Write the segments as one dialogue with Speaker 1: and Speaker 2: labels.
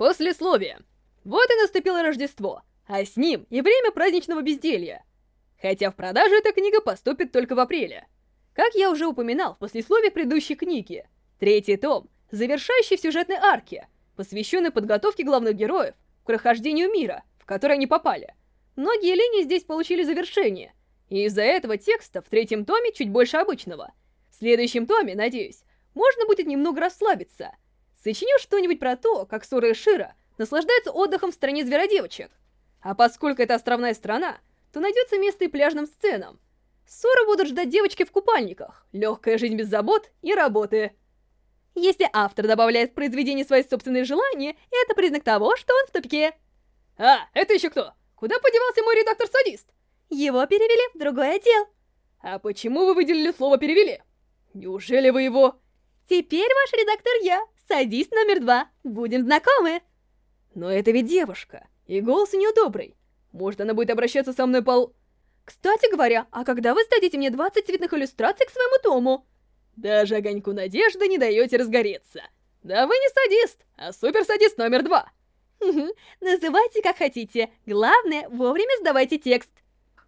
Speaker 1: Послесловие. Вот и наступило Рождество, а с ним и время праздничного безделья. Хотя в продажу эта книга поступит только в апреле. Как я уже упоминал в послесловии предыдущей книги, третий том, завершающий в сюжетной арке, посвященный подготовке главных героев к прохождению мира, в который они попали. Многие линии здесь получили завершение, и из-за этого текста в третьем томе чуть больше обычного. В следующем томе, надеюсь, можно будет немного расслабиться. Сочиню что-нибудь про то, как Сора и Шира наслаждаются отдыхом в стране зверодевочек. А поскольку это островная страна, то найдется место и пляжным сценам. Ссоры будут ждать девочки в купальниках, легкая жизнь без забот и работы. Если автор добавляет в произведение свои собственные желания, это признак того, что он в тупике. А, это еще кто? Куда подевался мой редактор-садист? Его перевели в другой отдел. А почему вы выделили слово «перевели»? Неужели вы его... Теперь ваш редактор я, садист номер два. Будем знакомы. Но это ведь девушка, и голос у нее добрый. Может, она будет обращаться со мной пол... Кстати говоря, а когда вы сдадите мне 20 цветных иллюстраций к своему тому? Даже огоньку надежды не даете разгореться. Да вы не садист, а суперсадист номер два. Называйте как хотите. Главное, вовремя сдавайте текст.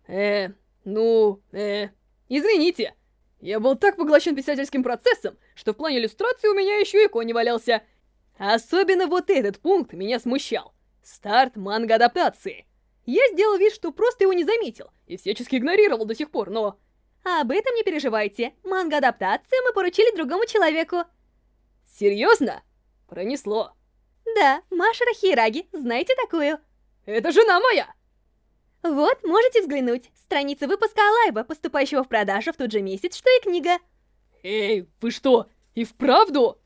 Speaker 1: Э, ну, э, извините. Я был так поглощен писательским процессом, что в плане иллюстрации у меня еще и конь валялся. Особенно вот этот пункт меня смущал. Старт манго-адаптации. Я сделал вид, что просто его не заметил, и всячески игнорировал до сих пор, но... Об этом не переживайте. Манго-адаптацию мы поручили другому человеку. Серьезно? Пронесло. Да, Машера Хираги, знаете такую? Это жена моя! Вот, можете взглянуть. Страница выпуска Алайба, поступающего в продажу в тот же месяц, что и книга. Эй, вы что, и вправду?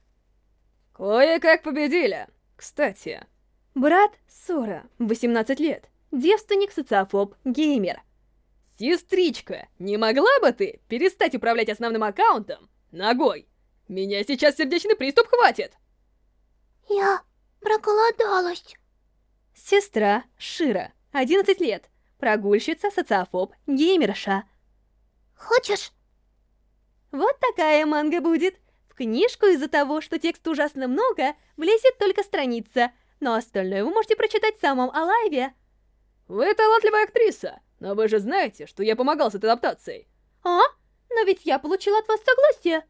Speaker 1: Кое-как победили. Кстати, брат Сора, 18 лет, девственник, социофоб, геймер. Сестричка, не могла бы ты перестать управлять основным аккаунтом ногой? Меня сейчас сердечный приступ хватит.
Speaker 2: Я проголодалась.
Speaker 1: Сестра Шира, 11 лет, прогульщица, социофоб, геймерша.
Speaker 2: Хочешь?
Speaker 1: Вот такая манга будет. В книжку из-за того, что текста ужасно много, влезет только страница, но остальное вы можете прочитать в самом Алайве. Вы талантливая актриса, но вы же знаете, что я помогал с этой адаптацией. А? Но ведь я получила от вас согласие.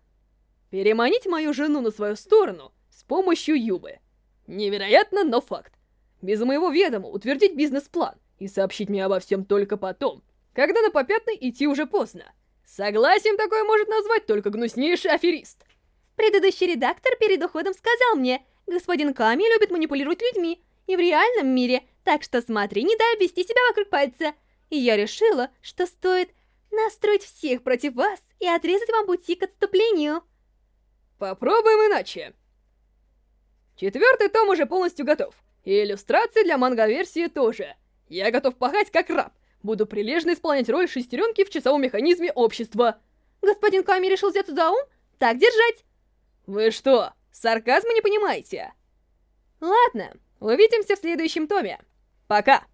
Speaker 1: Переманить мою жену на свою сторону с помощью Юбы. Невероятно, но факт. Без моего ведома утвердить бизнес-план и сообщить мне обо всем только потом, когда на попятный идти уже поздно. Согласен, такое может назвать только гнуснейший аферист. Предыдущий редактор перед уходом сказал мне, господин Ками любит манипулировать людьми, и в реальном мире, так что смотри, не дай обвести себя вокруг пальца. И я решила, что стоит настроить всех против вас и отрезать вам пути к отступлению. Попробуем иначе. Четвертый том уже полностью готов. И иллюстрации для манго-версии тоже. Я готов пахать как раб. Буду прилежно исполнять роль шестеренки в часовом механизме общества. Господин Ками решил взяться за ум? Так держать. Вы что, сарказма не понимаете? Ладно, увидимся в следующем томе. Пока.